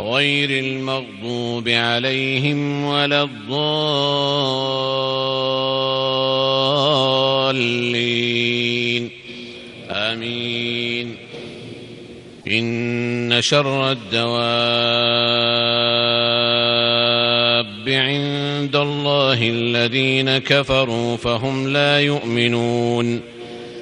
غير المغضوب عليهم ولا الضالين. آمين. إن شر الدواب عند الله الذين كفروا فهم لا يؤمنون.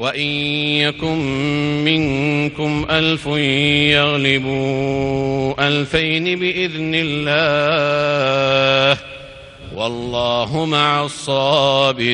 وإن يكن منكم ألف يغلبوا ألفين بإذن الله والله مع الصابرين